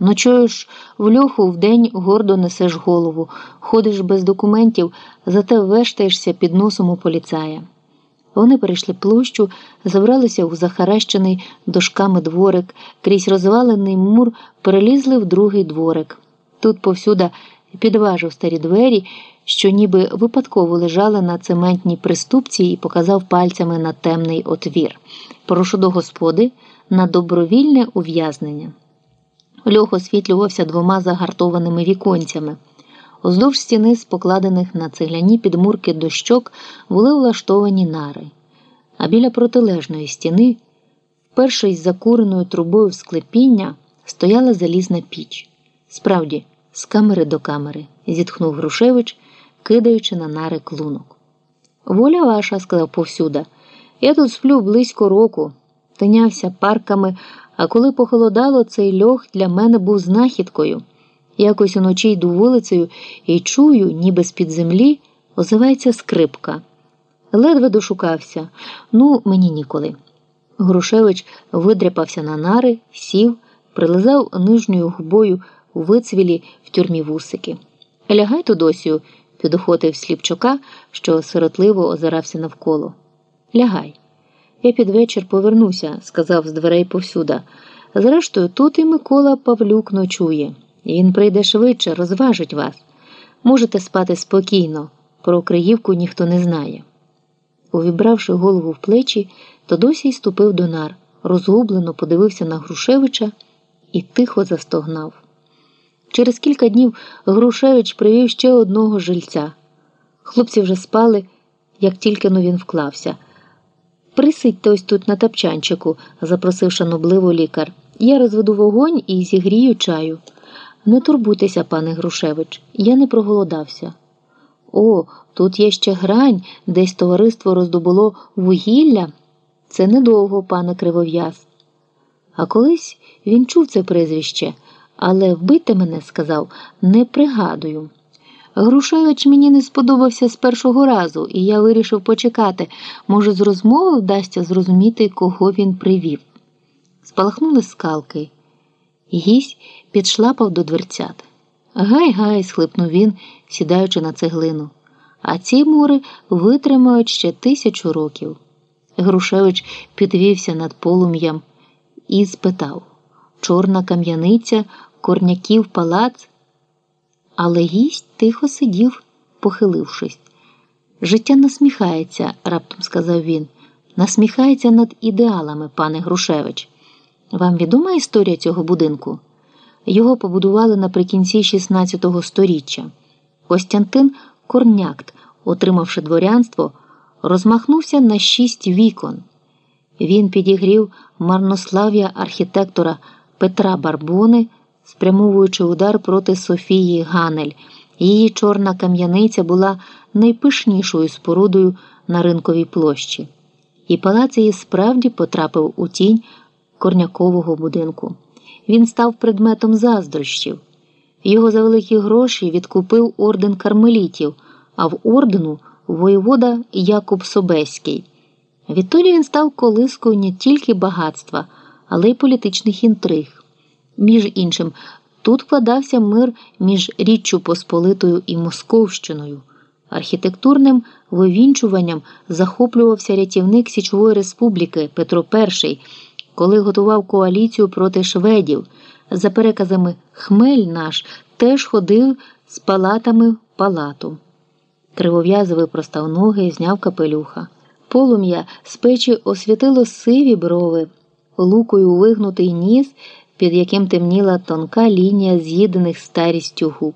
Ночуєш в льоху вдень гордо несеш голову, ходиш без документів, зате вештаєшся під носом у поліцая. Вони перейшли площу, забралися у захаращений дошками дворик, крізь розвалений мур перелізли в другий дворик. Тут повсюда підважив старі двері, що ніби випадково лежали на цементній приступці і показав пальцями на темний отвір. Прошу до господи на добровільне ув'язнення. Льох освітлювався двома загартованими віконцями. Уздовж стіни, з покладених на цегляні підмурки дощок, були влаштовані нари, а біля протилежної стіни, вперше із закуреною трубою в склепіння, стояла залізна піч. Справді, з камери до камери, зітхнув Грушевич, кидаючи на нари клунок. Воля ваша, сказав повсюда, я тут сплю близько року, тинявся парками. А коли похолодало, цей льох для мене був знахідкою. Якось уночі йду вулицею і чую, ніби з-під землі озивається скрипка. Ледве дошукався, ну, мені ніколи. Грушевич видряпався на нари, сів, прилизав нижньою губою у вицвілі в тюрмі вусики. Лягай Тодосію, підохотив Сліпчука, що сиротливо озирався навколо. Лягай. Я під вечір повернуся, сказав з дверей повсюда. Зрештою, тут і Микола Павлюк ночує. Він прийде швидше, розважить вас. Можете спати спокійно, про Криївку ніхто не знає. Увібравши голову в плечі, Тодосій ступив до нар, розгублено подивився на Грушевича і тихо застогнав. Через кілька днів Грушевич привів ще одного жильця. Хлопці вже спали, як тільки но він вклався. Присидьте ось тут на тапчанчику, запросив шанобливо лікар. Я розведу вогонь і зігрію чаю. Не турбуйтеся, пане Грушевич, я не проголодався. О, тут є ще грань, десь товариство роздобуло вугілля. Це недовго, пане кривов'яз. А колись він чув це прізвище, але вбити мене, сказав, не пригадую. Грушевич мені не сподобався з першого разу, і я вирішив почекати. Може, з розмови вдасться зрозуміти, кого він привів. Спалахнули скалки. Гісь підшлапав до дверцят. Гай, гай, схлипнув він, сідаючи на цеглину. А ці мури витримають ще тисячу років. Грушевич підвівся над полум'ям і спитав Чорна кам'яниця, корняків палац. Але гість тихо сидів, похилившись. Життя насміхається, раптом сказав він. Насміхається над ідеалами, пане Грушевич. Вам відома історія цього будинку? Його побудували наприкінці 16 століття. Костянтин Корнякт, отримавши дворянство, розмахнувся на шість вікон. Він підігрів марнослав'я архітектора Петра Барбони спрямовуючи удар проти Софії Ганель. Її чорна кам'яниця була найпишнішою спорудою на ринковій площі, і палац її справді потрапив у тінь корнякового будинку. Він став предметом заздрощів. Його за великі гроші відкупив орден кармелітів, а в ордену воєвода Якуб Собеський. Відтоді він став колискою не тільки багатства, але й політичних інтриг. Між іншим, тут вкладався мир між Річчю Посполитою і Московщиною. Архітектурним вивінчуванням захоплювався рятівник Січової Республіки Петро І, коли готував коаліцію проти шведів. За переказами Хмель наш теж ходив з палатами в палату. Кривов'яз випростав ноги і зняв капелюха. Полум'я з печі освітило сиві брови, лукою вигнутий ніс під яким темніла тонка лінія з'їдених старістю губ.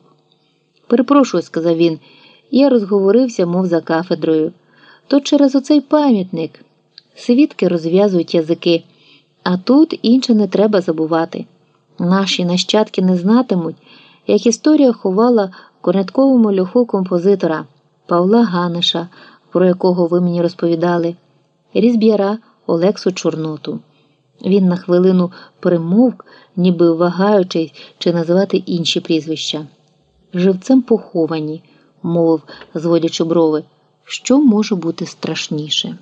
Перепрошую, сказав він, я розговорився, мов за кафедрою. То через оцей пам'ятник. Свідки розв'язують язики, а тут інше не треба забувати. Наші нащадки не знатимуть, як історія ховала в корнятковому льоху композитора Павла Ганеша, про якого ви мені розповідали, різб'яра Олексу Чорноту. Він на хвилину примовк, ніби вагаючись чи називати інші прізвища. Живцем поховані, мовив, зводячи брови, що може бути страшніше.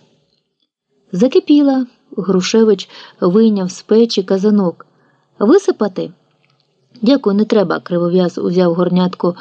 Закипіла, Грушевич вийняв з печі казанок. Висипати. Дякую, не треба, кривов'яз узяв горнятко